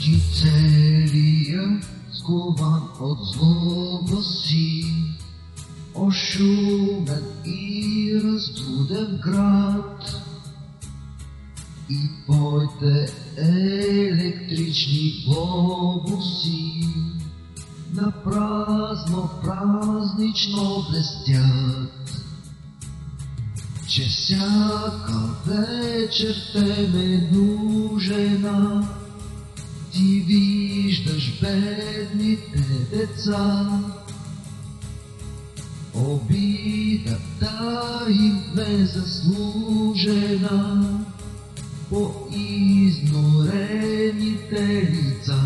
Діцерія скован од злобості, ошумен і розбуден град, і пойде електричні бобусі, на празно празнично блестят, Че всяка вечер тебе нужена, ти виждаш бедните деца. Обидата им незаслужена по изнорените лица.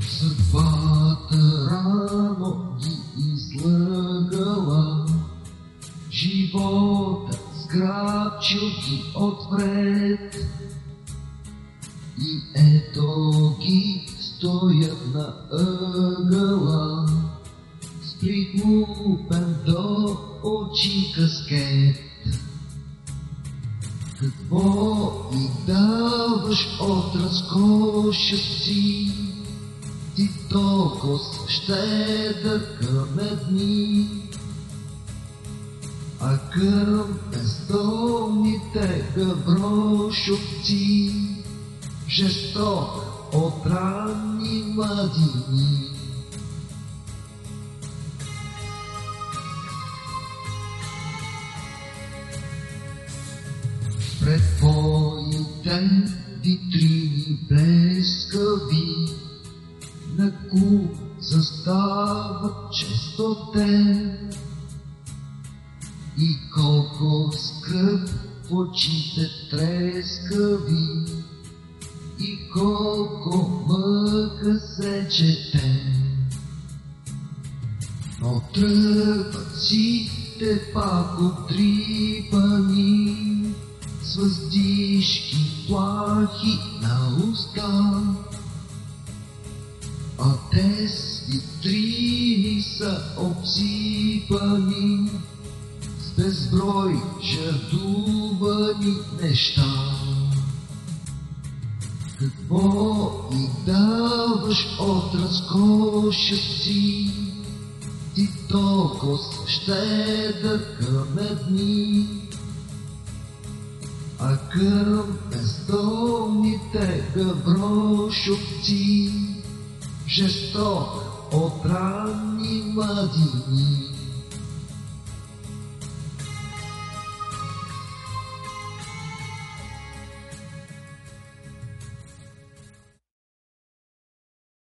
Съдбата рано сграбчил ги от вред. И ето ги стоят на ъгъла, с прикупен до очи каскет. Какво и даваш от разкоша си, ти толкова щедър към едни, а към бездомните гаврошовци, жесток от ранни младини. Пред твоите витрини блескави, на куп застават често те. И колко скръп в очите трескави, и колко мъка се чете. Но тръгват сите пак обтрипани, с въздишки плахи на уста. А те с витрини са обсипани безброй жертвувани неща. Какво и даваш от разкоша си, ти толкова щедър към едни, а към бездомните гаврошовци, жесток от ранни младини.